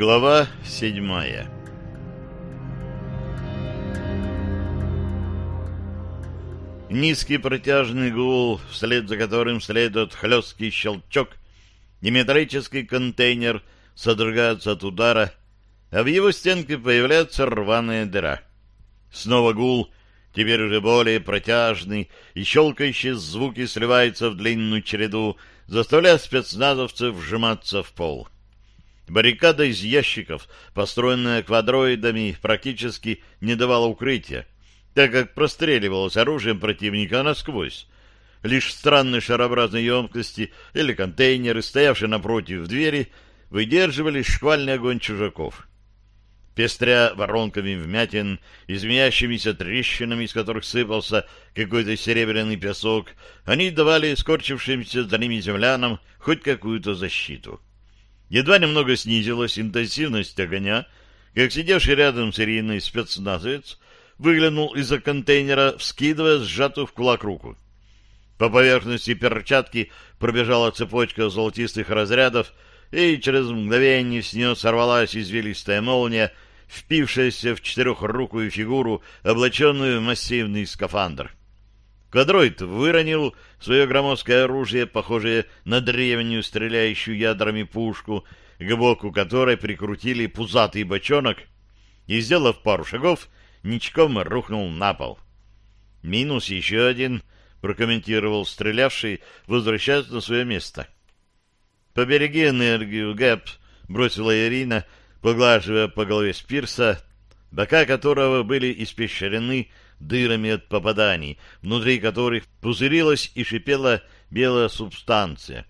Глава седьмая Низкий протяжный гул, вслед за которым следует хлесткий щелчок, и контейнер содрогается от удара, а в его стенке появляется рваная дыра. Снова гул, теперь уже более протяжный, и щелкающие звуки сливаются в длинную череду, заставляя спецназовцев вжиматься в пол. Баррикада из ящиков, построенная квадроидами, практически не давала укрытия, так как простреливалось оружием противника насквозь. Лишь странные шарообразные емкости или контейнеры, стоявшие напротив двери, выдерживали шквальный огонь чужаков. Пестря воронками вмятин, изменяющимися трещинами, из которых сыпался какой-то серебряный песок, они давали скорчившимся за ними землянам хоть какую-то защиту. Едва немного снизилась интенсивность огня, как сидевший рядом серийный спецназовец выглянул из-за контейнера, вскидывая сжатую в кулак руку. По поверхности перчатки пробежала цепочка золотистых разрядов, и через мгновение с нее сорвалась извилистая молния, впившаяся в четырехрукую фигуру, облаченную в массивный скафандр. Квадроид выронил свое громоздкое оружие, похожее на древнюю стреляющую ядрами пушку, к боку которой прикрутили пузатый бочонок, и, сделав пару шагов, ничком рухнул на пол. «Минус еще один», — прокомментировал стрелявший, возвращаясь на свое место. «Побереги энергию, Гэп», — бросила Ирина, поглаживая по голове Спирса, бока которого были испещрены дырами от попаданий, внутри которых пузырилась и шипела белая субстанция.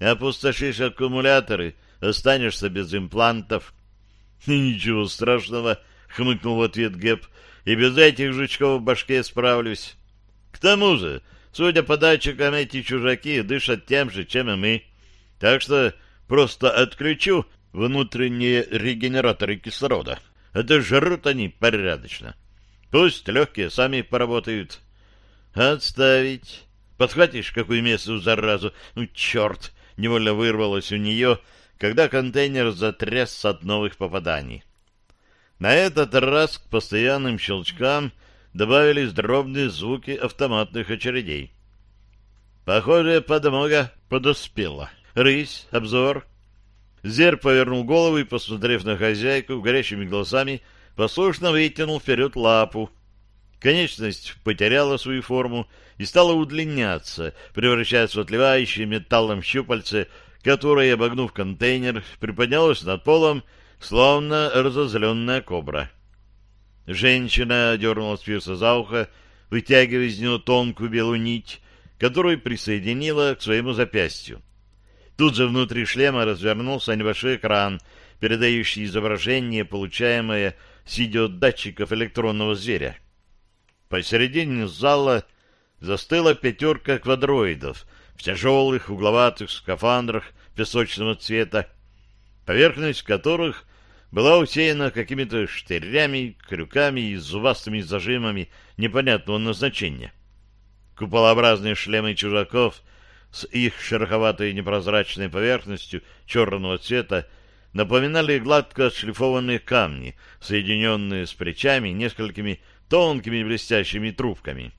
Опустошишь аккумуляторы, останешься без имплантов. — Ничего страшного, — хмыкнул в ответ Геп, — и без этих жучков в башке справлюсь. К тому же, судя по датчикам, эти чужаки дышат тем же, чем и мы. Так что просто отключу внутренние регенераторы кислорода. Это жрут они порядочно. Пусть легкие сами поработают. Отставить. Подхватишь какую местную заразу? Ну, черт! Невольно вырвалось у нее, когда контейнер затрясся от новых попаданий. На этот раз к постоянным щелчкам добавились дробные звуки автоматных очередей. Похоже, подмога подоспела. Рысь, обзор. Зер повернул голову и, посмотрев на хозяйку горящими глазами, послушно вытянул вперед лапу. Конечность потеряла свою форму и стала удлиняться, превращаясь в отливающее металлом щупальце, которое, обогнув контейнер, приподнялось над полом, словно разозленная кобра. Женщина дернула Спирса за ухо, вытягивая из него тонкую белую нить, которую присоединила к своему запястью. Тут же внутри шлема развернулся небольшой экран, передающий изображение, получаемое с видеодатчиков электронного зверя. Посередине зала застыла пятерка квадроидов в тяжелых угловатых скафандрах песочного цвета, поверхность которых была усеяна какими-то штырями, крюками и зубастыми зажимами непонятного назначения. Куполообразные шлемы чужаков с их шероховатой непрозрачной поверхностью черного цвета напоминали гладко отшлифованные камни, соединенные с плечами несколькими тонкими блестящими трубками.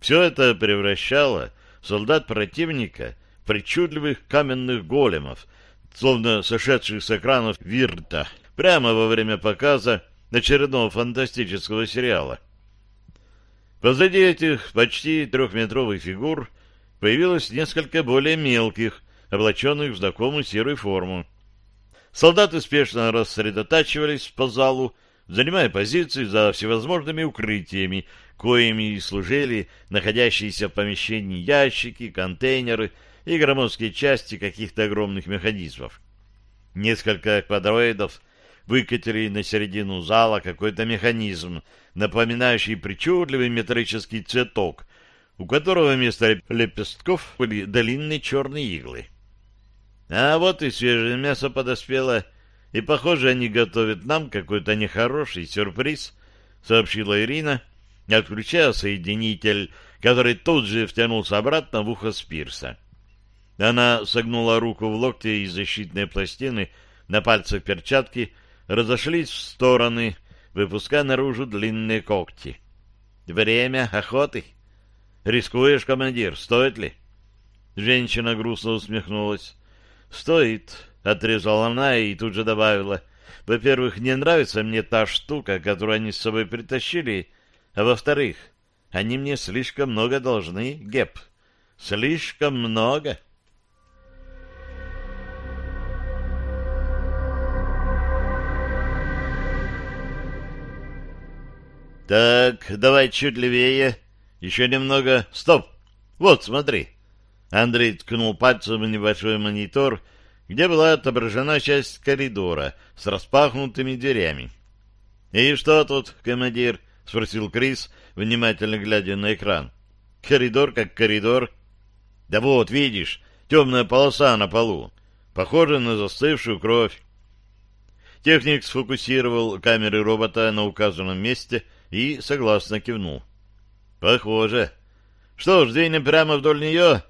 Все это превращало солдат противника в причудливых каменных големов, словно сошедших с экранов Вирта, прямо во время показа очередного фантастического сериала. Позади этих почти трехметровых фигур появилось несколько более мелких, облаченных в знакомую серую форму. Солдаты спешно рассредотачивались по залу, занимая позиции за всевозможными укрытиями, коими служили находящиеся в помещении ящики, контейнеры и громоздкие части каких-то огромных механизмов. Несколько квадроидов выкатили на середину зала какой-то механизм, напоминающий причудливый металлический цветок, у которого вместо лепестков были длинные черные иглы. А вот и свежее мясо подоспело, и, похоже, они готовят нам какой-то нехороший сюрприз, сообщила Ирина, отключая соединитель, который тут же втянулся обратно в ухо Спирса. Она согнула руку в локте из защитной пластины, на пальцах перчатки разошлись в стороны, выпуская наружу длинные когти. «Время охоты. Рискуешь, командир, стоит ли?» Женщина грустно усмехнулась. «Стоит», — отрезала она и тут же добавила. «Во-первых, не нравится мне та штука, которую они с собой притащили, а во-вторых, они мне слишком много должны, Геп. Слишком много». «Так, давай чуть левее. Еще немного. Стоп! Вот, смотри!» Андрей ткнул пальцем в небольшой монитор, где была отображена часть коридора с распахнутыми дверями. «И что тут, командир?» — спросил Крис, внимательно глядя на экран. «Коридор как коридор». «Да вот, видишь, темная полоса на полу, похожа на застывшую кровь». Техник сфокусировал камеры робота на указанном месте и согласно кивнул. «Похоже. Что ж, двинем прямо вдоль нее?»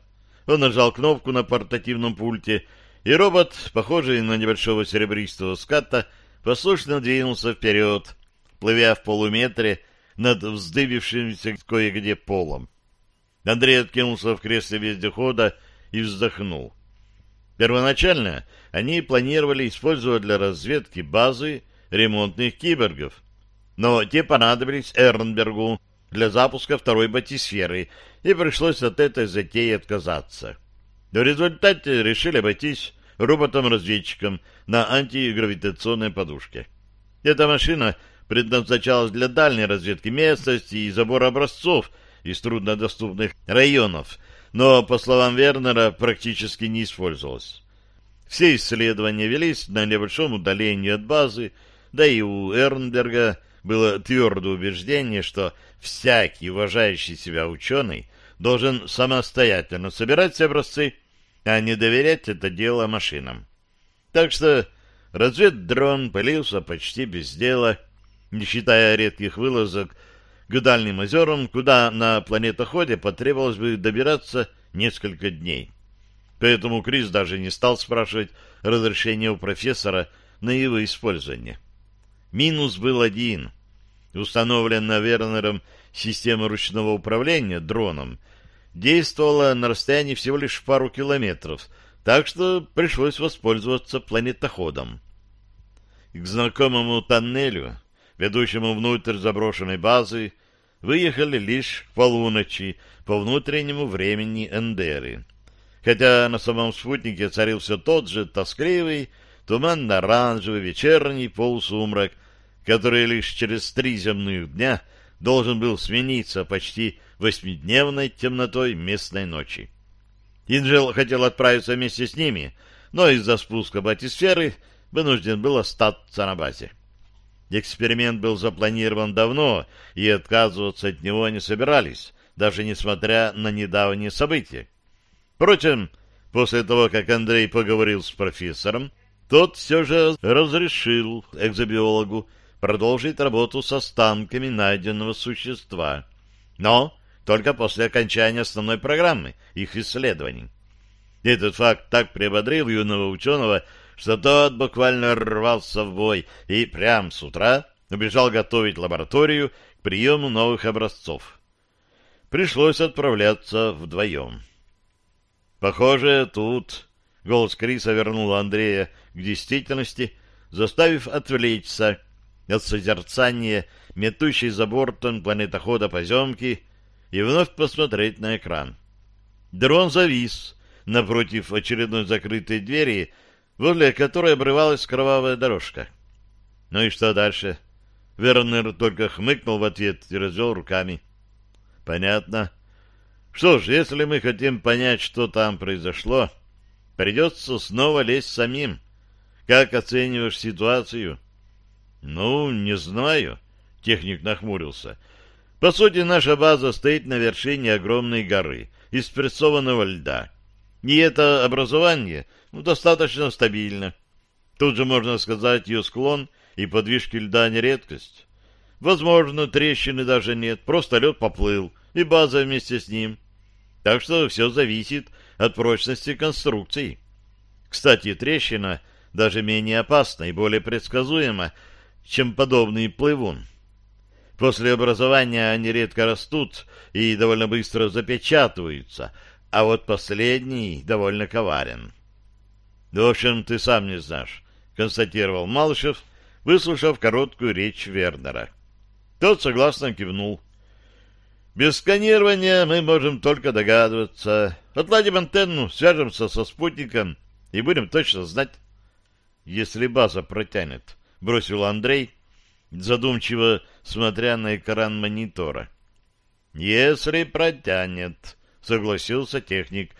Он нажал кнопку на портативном пульте, и робот, похожий на небольшого серебристого ската, послушно двинулся вперед, плывя в полуметре над вздыбившимся кое-где полом. Андрей откинулся в кресле вездехода и вздохнул. Первоначально они планировали использовать для разведки базы ремонтных киборгов, но те понадобились Эрнбергу для запуска второй батисферы, и пришлось от этой затеи отказаться. В результате решили обойтись роботом-разведчиком на антигравитационной подушке. Эта машина предназначалась для дальней разведки местности и забора образцов из труднодоступных районов, но, по словам Вернера, практически не использовалась. Все исследования велись на небольшом удалении от базы, да и у Эрнберга было твердое убеждение, что всякий уважающий себя ученый должен самостоятельно собирать образцы, а не доверять это дело машинам. Так что разведдрон пылился почти без дела, не считая редких вылазок к дальним озерам, куда на планетоходе потребовалось бы добираться несколько дней. Поэтому Крис даже не стал спрашивать разрешения у профессора на его использование. Минус был один. Установленная Вернером система ручного управления дроном действовала на расстоянии всего лишь пару километров, так что пришлось воспользоваться планетоходом. К знакомому тоннелю, ведущему внутрь заброшенной базы, выехали лишь полуночи по внутреннему времени Эндеры. Хотя на самом спутнике царил все тот же тоскливый, туманно-оранжевый вечерний полусумрак, который лишь через три земных дня должен был смениться почти восьмидневной темнотой местной ночи. Инжел хотел отправиться вместе с ними, но из-за спуска батисферы вынужден был остаться на базе. Эксперимент был запланирован давно, и отказываться от него не собирались, даже несмотря на недавние события. Впрочем, после того, как Андрей поговорил с профессором, тот все же разрешил экзобиологу продолжить работу с останками найденного существа. Но только после окончания основной программы их исследований. Этот факт так приободрил юного ученого, что тот буквально рвался в бой и прямо с утра убежал готовить лабораторию к приему новых образцов. Пришлось отправляться вдвоем. Похоже, тут... Голос Криса вернул Андрея к действительности, заставив отвлечься от созерцания метущей за бортом планетохода поземки и вновь посмотреть на экран. Дрон завис напротив очередной закрытой двери, возле которой обрывалась кровавая дорожка. Ну и что дальше? Вернер только хмыкнул в ответ и развел руками. Понятно. Что ж, если мы хотим понять, что там произошло, придется снова лезть самим. Как оцениваешь ситуацию? Ну, не знаю. Техник нахмурился. По сути, наша база стоит на вершине огромной горы из прессованного льда. И это образование ну, достаточно стабильно. Тут же можно сказать, ее склон и подвижки льда не редкость. Возможно, трещины даже нет, просто лед поплыл, и база вместе с ним. Так что все зависит от прочности конструкции. Кстати, трещина даже менее опасно и более предсказуемо, чем подобный плывун. После образования они редко растут и довольно быстро запечатываются, а вот последний довольно коварен. — В общем, ты сам не знаешь, — констатировал Малышев, выслушав короткую речь Вернера. Тот согласно кивнул. — Без сканирования мы можем только догадываться. Отладим антенну, свяжемся со спутником и будем точно знать. — Если база протянет, — бросил Андрей, задумчиво смотря на экран монитора. — Если протянет, согласился техник.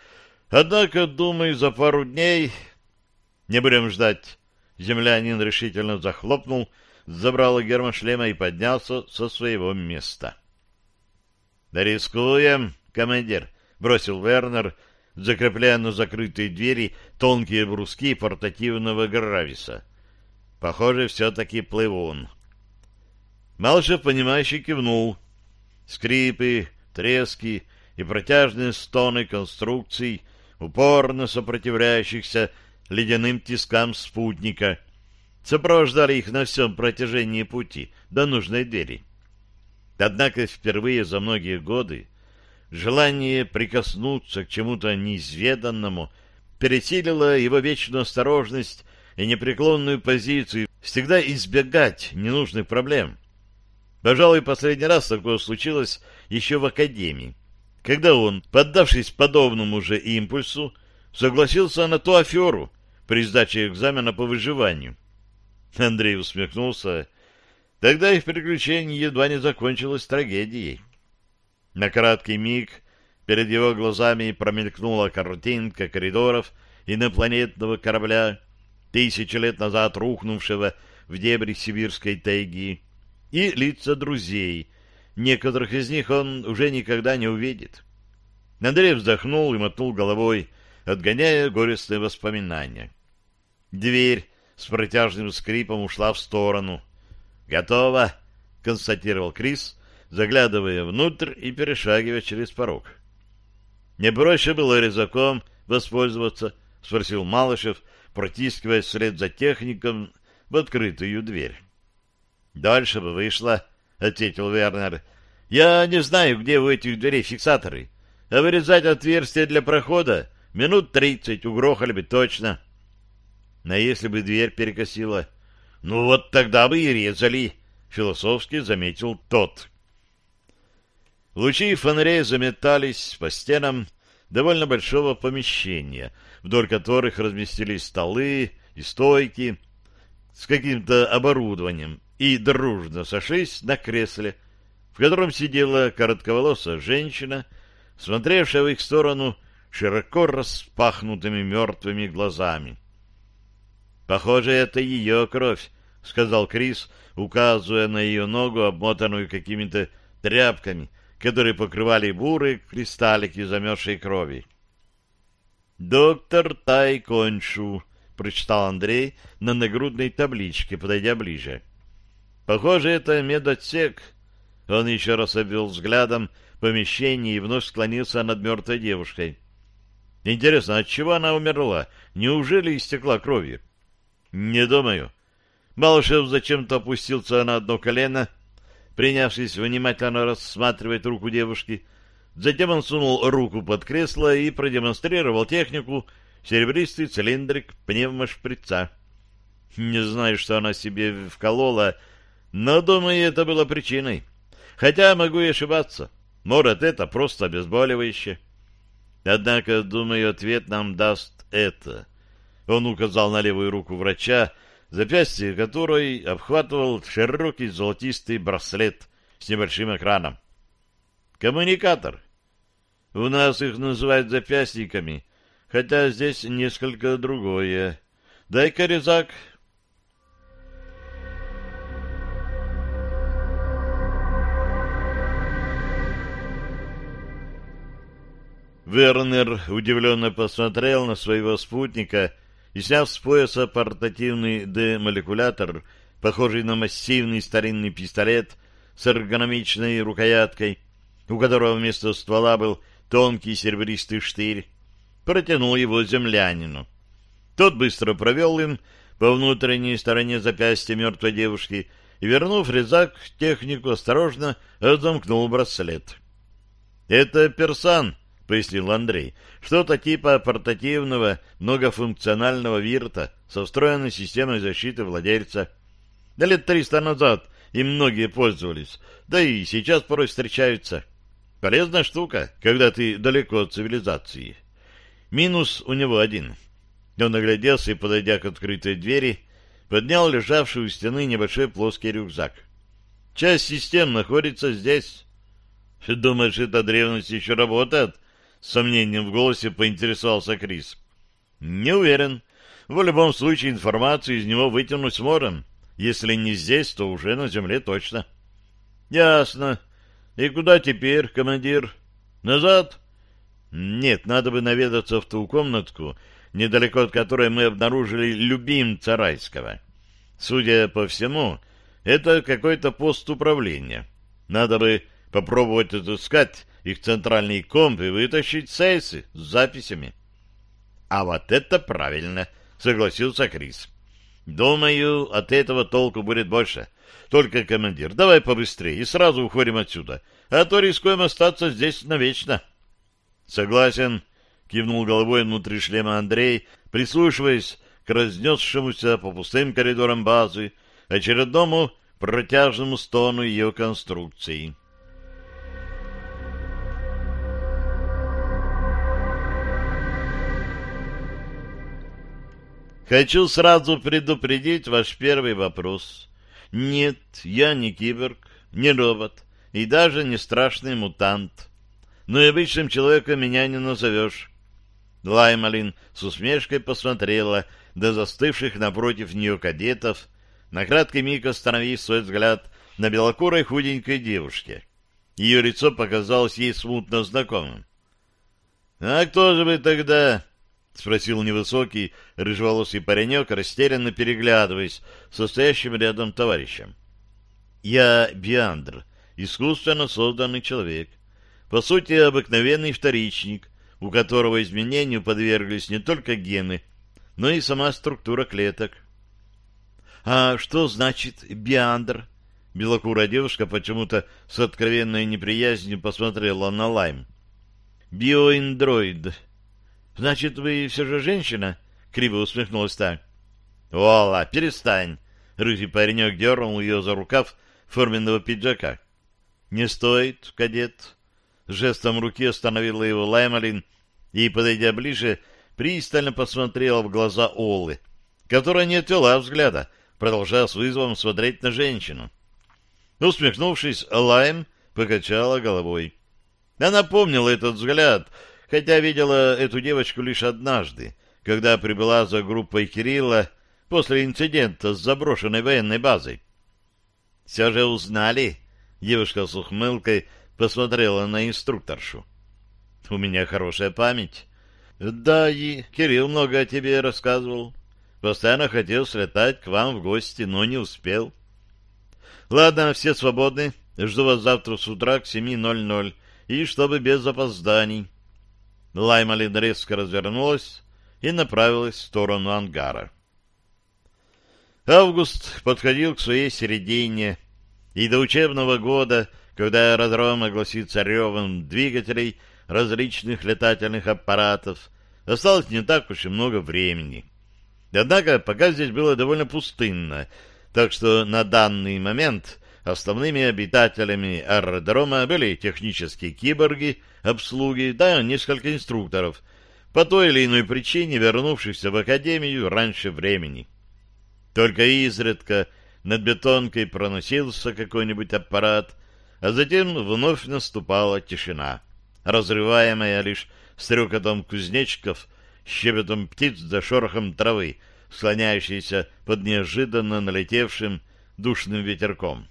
Однако, думаю, за пару дней... Не будем ждать. Землянин решительно захлопнул, забрал герма шлема и поднялся со своего места. Да рискуем, командир, бросил Вернер, закрепляя на закрытые двери тонкие бруски портативного грависа. Похоже, все-таки плывун. Малышев, понимающе кивнул. Скрипы, трески, и протяжные стоны конструкций, упорно сопротивляющихся ледяным тискам спутника, сопровождали их на всем протяжении пути до нужной двери. Однако впервые за многие годы желание прикоснуться к чему-то неизведанному пересилило его вечную осторожность и непреклонную позицию всегда избегать ненужных проблем. Пожалуй, последний раз такое случилось еще в Академии когда он, поддавшись подобному же импульсу, согласился на ту аферу при сдаче экзамена по выживанию. Андрей усмехнулся. Тогда их приключение едва не закончилось трагедией. На краткий миг перед его глазами промелькнула картинка коридоров инопланетного корабля, тысячи лет назад рухнувшего в дебри сибирской тайги, и лица друзей, Некоторых из них он уже никогда не увидит. Андрей вздохнул и мотнул головой, отгоняя горестные воспоминания. Дверь с протяжным скрипом ушла в сторону. «Готово!» — констатировал Крис, заглядывая внутрь и перешагивая через порог. «Не проще было резаком воспользоваться?» — спросил Малышев, протискиваясь вслед за техником в открытую дверь. «Дальше бы вышло», — ответил Вернер. — Я не знаю, где у этих дверей фиксаторы. А вырезать отверстие для прохода минут тридцать угрохали бы точно. Но если бы дверь перекосила, ну вот тогда бы и резали, — философски заметил тот. Лучи фонарей заметались по стенам довольно большого помещения, вдоль которых разместились столы и стойки с каким-то оборудованием, и дружно сошлись на кресле, в котором сидела коротковолосая женщина, смотревшая в их сторону широко распахнутыми мертвыми глазами. «Похоже, это ее кровь», — сказал Крис, указывая на ее ногу, обмотанную какими-то тряпками, которые покрывали бурые кристаллики замерзшей крови. «Доктор Тай Коншу», — прочитал Андрей на нагрудной табличке, подойдя ближе. — Похоже, это медотсек. Он еще раз обвел взглядом помещение и вновь склонился над мертвой девушкой. Интересно, от чего она умерла? Неужели истекла кровью? Не думаю. Малышев зачем-то опустился на одно колено, принявшись внимательно рассматривать руку девушки. Затем он сунул руку под кресло и продемонстрировал технику серебристый цилиндрик пневмошприца. Не знаю, что она себе вколола, но, думаю, это было причиной. Хотя могу и ошибаться. Может, это просто обезболивающее. Однако, думаю, ответ нам даст это. Он указал на левую руку врача, запястье которой обхватывал широкий золотистый браслет с небольшим экраном. Коммуникатор. У нас их называют запястниками, хотя здесь несколько другое. Дай-ка резак, Вернер удивленно посмотрел на своего спутника и, сняв с пояса портативный демолекулятор, похожий на массивный старинный пистолет с эргономичной рукояткой, у которого вместо ствола был тонкий серебристый штырь, протянул его землянину. Тот быстро провел им по внутренней стороне запястья мертвой девушки и, вернув резак, технику осторожно разомкнул браслет. — Это персан, — пояснил Андрей, — что-то типа портативного многофункционального вирта со встроенной системой защиты владельца. Да лет триста назад им многие пользовались, да и сейчас порой встречаются. Полезная штука, когда ты далеко от цивилизации. Минус у него один. Он огляделся и, подойдя к открытой двери, поднял лежавший у стены небольшой плоский рюкзак. Часть систем находится здесь. Думаешь, эта древность еще работает? С сомнением в голосе поинтересовался Крис. Не уверен. В любом случае информацию из него вытянуть сможем. Если не здесь, то уже на земле точно. Ясно. И куда теперь, командир? Назад? Нет, надо бы наведаться в ту комнатку, недалеко от которой мы обнаружили любимца райского. Судя по всему, это какой-то пост управления. Надо бы попробовать отыскать их центральный комп и вытащить сейсы с записями. — А вот это правильно, — согласился Крис. — Думаю, от этого толку будет больше. Только, командир, давай побыстрее и сразу уходим отсюда, а то рискуем остаться здесь навечно. — Согласен, — кивнул головой внутри шлема Андрей, прислушиваясь к разнесшемуся по пустым коридорам базы очередному протяжному стону ее конструкции. Хочу сразу предупредить ваш первый вопрос. Нет, я не киборг, не робот и даже не страшный мутант. Но и обычным человеком меня не назовешь. Лаймалин с усмешкой посмотрела до застывших напротив нее кадетов, на краткий миг остановив свой взгляд на белокурой худенькой девушке. Ее лицо показалось ей смутно знакомым. — А кто же вы тогда? — спросил невысокий, рыжеволосый паренек, растерянно переглядываясь со стоящим рядом товарищем. — Я Биандр, искусственно созданный человек. По сути, обыкновенный вторичник, у которого изменению подверглись не только гены, но и сама структура клеток. «А что значит биандр?» Белокурая девушка почему-то с откровенной неприязнью посмотрела на Лайм. «Биоиндроид. Значит, вы все же женщина?» — криво усмехнулась та. «Ола, перестань!» — рыжий паренек дернул ее за рукав форменного пиджака. «Не стоит, кадет!» Жестом руки остановила его Лаймалин и, подойдя ближе, пристально посмотрела в глаза Олы, которая не отвела взгляда, продолжая с вызовом смотреть на женщину. Усмехнувшись, Лайм покачала головой. Она помнила этот взгляд, хотя видела эту девочку лишь однажды, когда прибыла за группой Кирилла после инцидента с заброшенной военной базой. «Все же узнали?» — девушка с ухмылкой посмотрела на инструкторшу. У меня хорошая память. Да, и Кирилл много о тебе рассказывал. Постоянно хотел слетать к вам в гости, но не успел. Ладно, все свободны. Жду вас завтра с утра к 7.00. И чтобы без опозданий. Лаймалин резко развернулась и направилась в сторону ангара. Август подходил к своей середине, и до учебного года, когда аэродром огласится ревом двигателей, различных летательных аппаратов, осталось не так уж и много времени. Однако пока здесь было довольно пустынно, так что на данный момент основными обитателями аэродрома были технические киборги, обслуги, да несколько инструкторов, по той или иной причине вернувшихся в академию раньше времени. Только изредка над бетонкой проносился какой-нибудь аппарат, а затем вновь наступала тишина разрываемая лишь стрекотом кузнечиков, щебетом птиц да шорохом травы, склоняющейся под неожиданно налетевшим душным ветерком.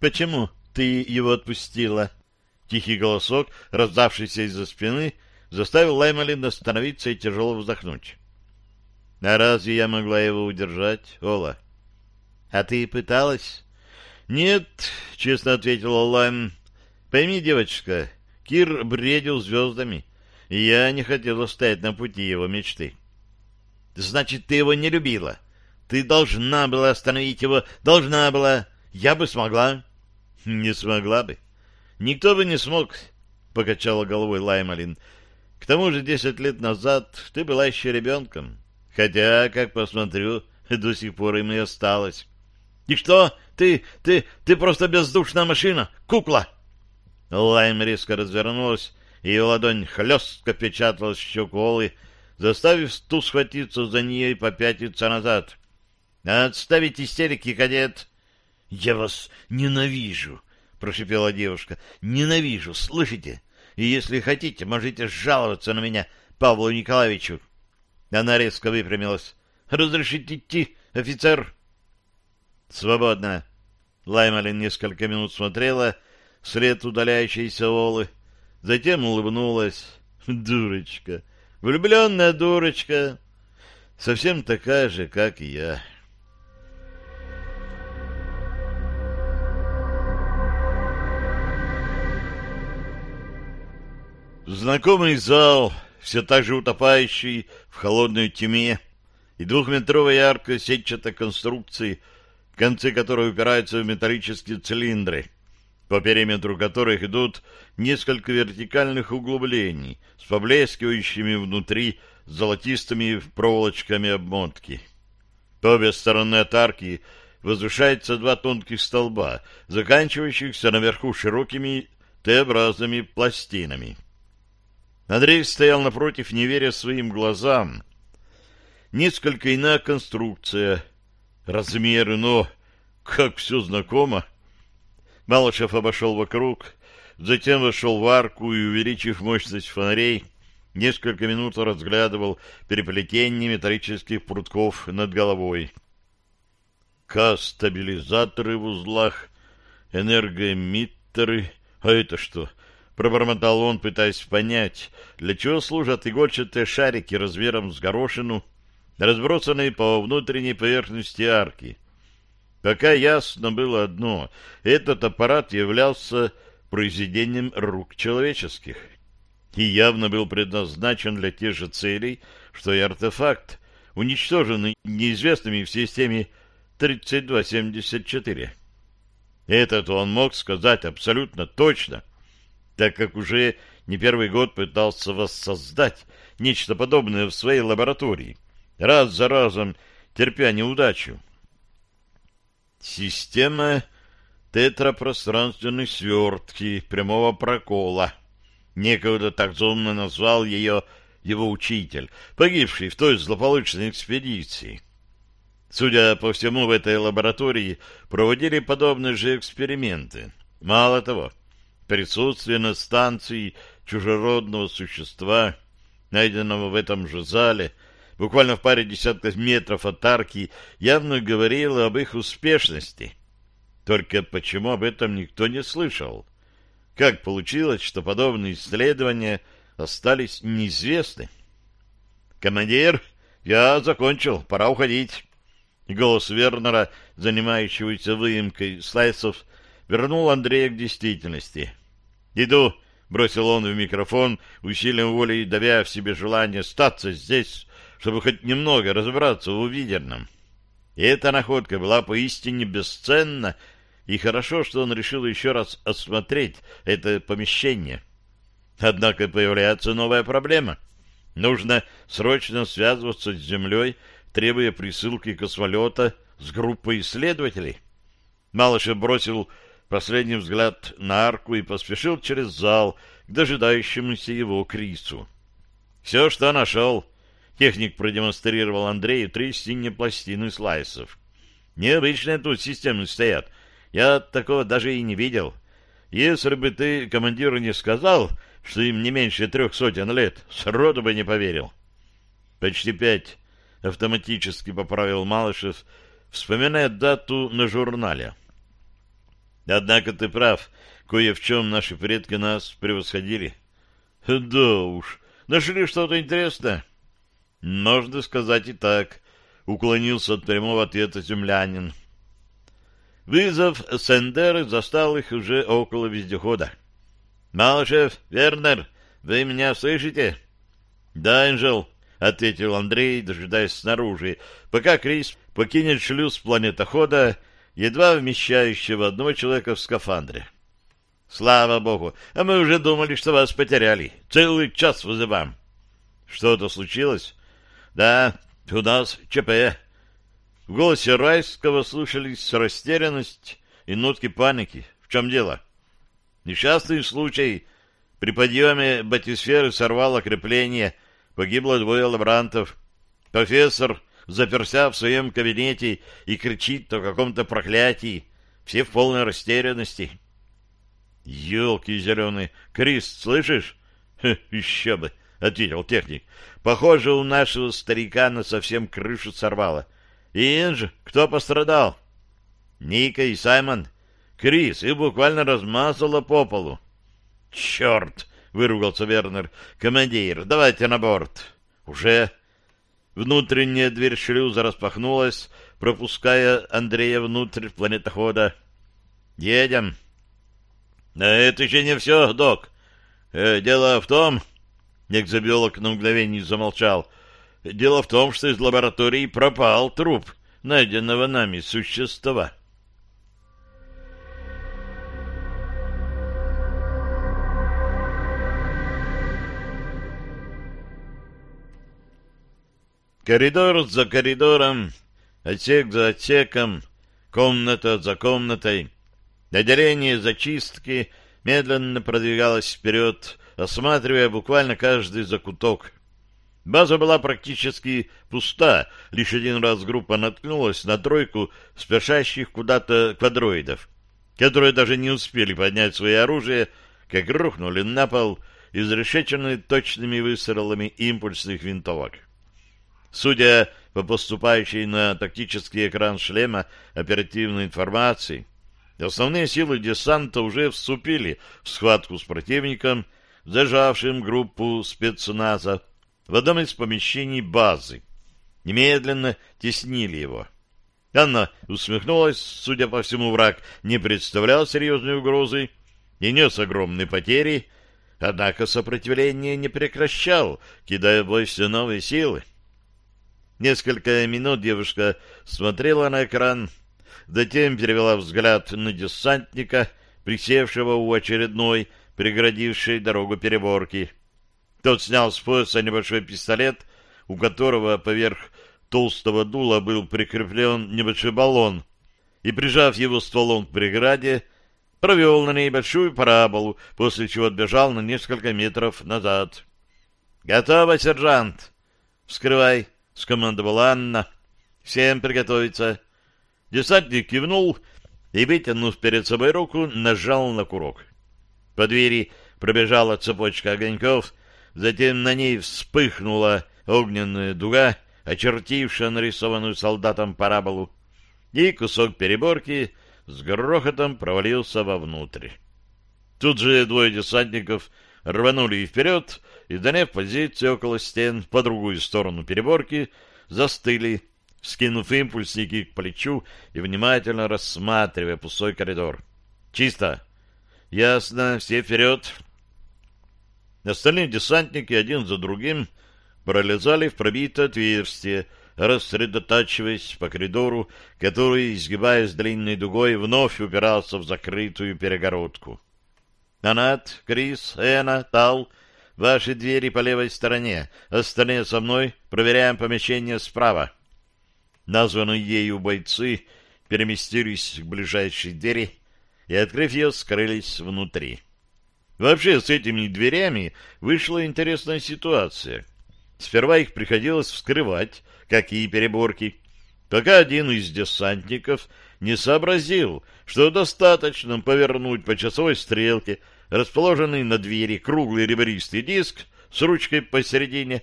«Почему ты его отпустила?» Тихий голосок, раздавшийся из-за спины, заставил Лаймалин остановиться и тяжело вздохнуть. «А разве я могла его удержать, Ола?» «А ты пыталась?» «Нет», — честно ответила Лайм, Пойми, девочка, Кир бредил звездами, и я не хотел стоять на пути его мечты. Значит, ты его не любила. Ты должна была остановить его, должна была. Я бы смогла. Не смогла бы. Никто бы не смог, покачала головой Лаймалин. К тому же десять лет назад ты была еще ребенком. Хотя, как посмотрю, до сих пор им и осталось. И что? Ты, ты, ты просто бездушная машина, кукла. Лайм резко развернулась, и ее ладонь хлестко печаталась в заставив ту схватиться за нее и попятиться назад. «Отставить истерики, кадет!» «Я вас ненавижу!» — прошипела девушка. «Ненавижу, слышите? И если хотите, можете жаловаться на меня Павлу Николаевичу». Она резко выпрямилась. «Разрешите идти, офицер?» «Свободно!» Лаймалин несколько минут смотрела вслед удаляющейся Олы, затем улыбнулась. «Дурочка! Влюбленная дурочка! Совсем такая же, как и я!» Знакомый зал, все так же утопающий в холодной тьме, и двухметровая арка сетчатой конструкции, концы которой упираются в металлические цилиндры, по периметру которых идут несколько вертикальных углублений с поблескивающими внутри золотистыми проволочками обмотки. По обе стороны от арки возвышается два тонких столба, заканчивающихся наверху широкими Т-образными пластинами. Андрей стоял напротив, не веря своим глазам. Несколько иная конструкция, размеры, но как все знакомо. Малышев обошел вокруг, затем вошел в арку и, увеличив мощность фонарей, несколько минут разглядывал переплетение металлических прутков над головой. К-стабилизаторы в узлах, энергоэмиттеры. А это что? Пробормотал он, пытаясь понять, для чего служат игольчатые шарики размером с горошину, разбросанные по внутренней поверхности арки. Пока ясно было одно — этот аппарат являлся произведением рук человеческих и явно был предназначен для тех же целей, что и артефакт, уничтоженный неизвестными в системе 3274. Этот он мог сказать абсолютно точно — так как уже не первый год пытался воссоздать нечто подобное в своей лаборатории, раз за разом терпя неудачу. Система тетропространственной свертки прямого прокола. Некогда так зумно назвал ее его учитель, погибший в той злополучной экспедиции. Судя по всему, в этой лаборатории проводили подобные же эксперименты. Мало того, Присутствие на станции чужеродного существа, найденного в этом же зале, буквально в паре десятков метров от арки, явно говорило об их успешности. Только почему об этом никто не слышал? Как получилось, что подобные исследования остались неизвестны? «Командир, я закончил, пора уходить». Голос Вернера, занимающегося выемкой слайсов, вернул Андрея к действительности. «Иду!» — бросил он в микрофон, усилием воли давя в себе желание остаться здесь, чтобы хоть немного разобраться в увиденном. И эта находка была поистине бесценна, и хорошо, что он решил еще раз осмотреть это помещение. Однако появляется новая проблема. Нужно срочно связываться с Землей, требуя присылки космолета с группой исследователей. Малышев бросил последний взгляд на арку и поспешил через зал к дожидающемуся его Крису. «Все, что нашел», — техник продемонстрировал Андрею три синие пластины слайсов. «Необычные тут системы стоят. Я такого даже и не видел. Если бы ты командиру не сказал, что им не меньше трех сотен лет, сроду бы не поверил». «Почти пять», — автоматически поправил Малышев, вспоминая дату на журнале. Однако ты прав, кое в чем наши предки нас превосходили. Да уж, нашли что-то интересное? Можно сказать и так, уклонился от прямого ответа землянин. Вызов Сендеры застал их уже около вездехода. «Малышев, Вернер, вы меня слышите?» «Да, Энжел. — ответил Андрей, дожидаясь снаружи, пока Крис покинет шлюз планетохода, едва вмещающего одного человека в скафандре. — Слава богу! А мы уже думали, что вас потеряли. Целый час вызываем. — Что-то случилось? — Да, у нас ЧП. В голосе Райского слушались растерянность и нотки паники. В чем дело? Несчастный случай. При подъеме батисферы сорвало крепление — Погибло двое лаборантов. Профессор заперся в своем кабинете и кричит о каком-то проклятии. Все в полной растерянности. Елки зеленые. Крис, слышишь? еще бы, ответил техник. Похоже, у нашего старика на совсем крышу сорвало. Инж, кто пострадал? Ника и Саймон. Крис, их буквально размазало по полу. Черт! выругался Вернер. «Командир, давайте на борт». «Уже...» Внутренняя дверь шлюза распахнулась, пропуская Андрея внутрь планетохода. «Едем». «Да это еще не все, док. Э, дело в том...» Экзобиолог на мгновение замолчал. «Дело в том, что из лаборатории пропал труп найденного нами существа». Коридор за коридором, отсек за отсеком, комната за комнатой. Отделение зачистки медленно продвигалось вперед, осматривая буквально каждый закуток. База была практически пуста, лишь один раз группа наткнулась на тройку спешащих куда-то квадроидов, которые даже не успели поднять свои оружие, как рухнули на пол, изрешеченные точными выстрелами импульсных винтовок. Судя по поступающей на тактический экран шлема оперативной информации, основные силы десанта уже вступили в схватку с противником, зажавшим группу спецназа в одном из помещений базы. Немедленно теснили его. Анна усмехнулась, судя по всему, враг не представлял серьезной угрозы и нес огромные потери, однако сопротивление не прекращал, кидая в бой все новые силы. Несколько минут девушка смотрела на экран, затем перевела взгляд на десантника, присевшего у очередной, преградившей дорогу переборки. Тот снял с пояса небольшой пистолет, у которого поверх толстого дула был прикреплен небольшой баллон, и, прижав его стволом к преграде, провел на ней большую параболу, после чего отбежал на несколько метров назад. «Готово, сержант!» «Вскрывай!» — скомандовала Анна. «Всем приготовиться!» Десантник кивнул и, вытянув перед собой руку, нажал на курок. По двери пробежала цепочка огоньков, затем на ней вспыхнула огненная дуга, очертившая нарисованную солдатом параболу, и кусок переборки с грохотом провалился вовнутрь. Тут же двое десантников рванули вперед, и, заняв позицию около стен по другую сторону переборки, застыли, скинув импульсники к плечу и внимательно рассматривая пустой коридор. «Чисто!» «Ясно, все вперед!» Остальные десантники один за другим пролезали в пробитое отверстие, рассредотачиваясь по коридору, который, изгибаясь длинной дугой, вновь упирался в закрытую перегородку. Анат, Крис, Эна, Тал — Ваши двери по левой стороне, остальные со мной. Проверяем помещение справа. Названные ею бойцы переместились к ближайшей двери и, открыв ее, скрылись внутри. Вообще, с этими дверями вышла интересная ситуация. Сперва их приходилось вскрывать, какие переборки, пока один из десантников не сообразил, что достаточно повернуть по часовой стрелке расположенный на двери круглый ребристый диск с ручкой посередине,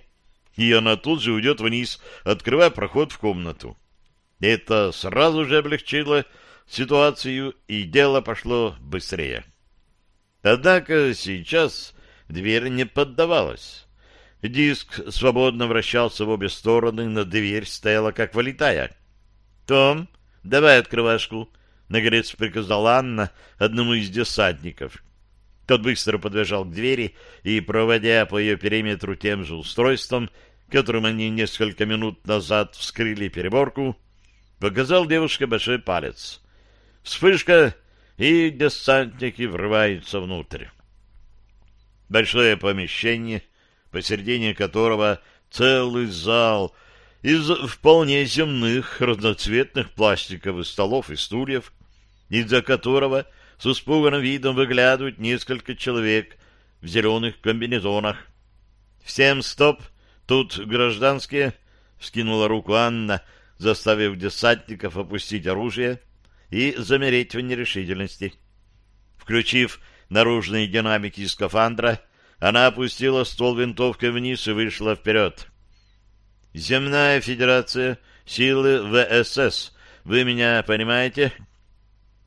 и она тут же уйдет вниз, открывая проход в комнату. Это сразу же облегчило ситуацию, и дело пошло быстрее. Однако сейчас дверь не поддавалась. Диск свободно вращался в обе стороны, но дверь стояла как вылетая. «Том, давай открывашку», — нагрец приказала Анна одному из десантников. Тот быстро подбежал к двери и, проводя по ее периметру тем же устройством, которым они несколько минут назад вскрыли переборку, показал девушке большой палец. Вспышка, и десантники врываются внутрь. Большое помещение, посередине которого целый зал из вполне земных разноцветных пластиковых столов и стульев, из-за которого с испуганным видом выглядывают несколько человек в зеленых комбинезонах. «Всем стоп! Тут гражданские!» — вскинула руку Анна, заставив десантников опустить оружие и замереть в нерешительности. Включив наружные динамики скафандра, она опустила ствол винтовкой вниз и вышла вперед. «Земная Федерация, силы ВСС, вы меня понимаете?»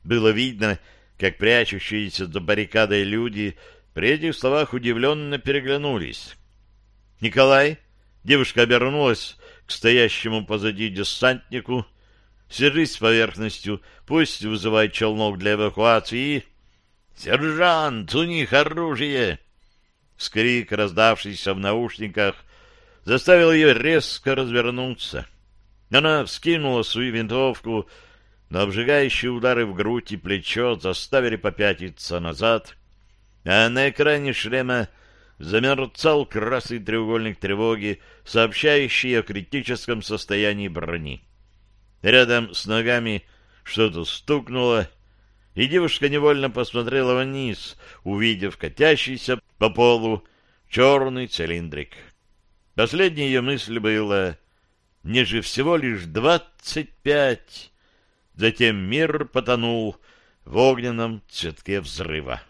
Было видно, как прячущиеся за баррикадой люди при этих словах удивленно переглянулись. «Николай?» Девушка обернулась к стоящему позади десантнику. «Свяжись с поверхностью, пусть вызывает челнок для эвакуации». «Сержант, у них оружие!» Скрик, раздавшийся в наушниках, заставил ее резко развернуться. Она вскинула свою винтовку, но обжигающие удары в грудь и плечо заставили попятиться назад, а на экране шлема замерцал красный треугольник тревоги, сообщающий о критическом состоянии брони. Рядом с ногами что-то стукнуло, и девушка невольно посмотрела вниз, увидев катящийся по полу черный цилиндрик. Последняя ее мысль была «Мне же всего лишь двадцать пять!» Затем мир потонул в огненном цветке взрыва.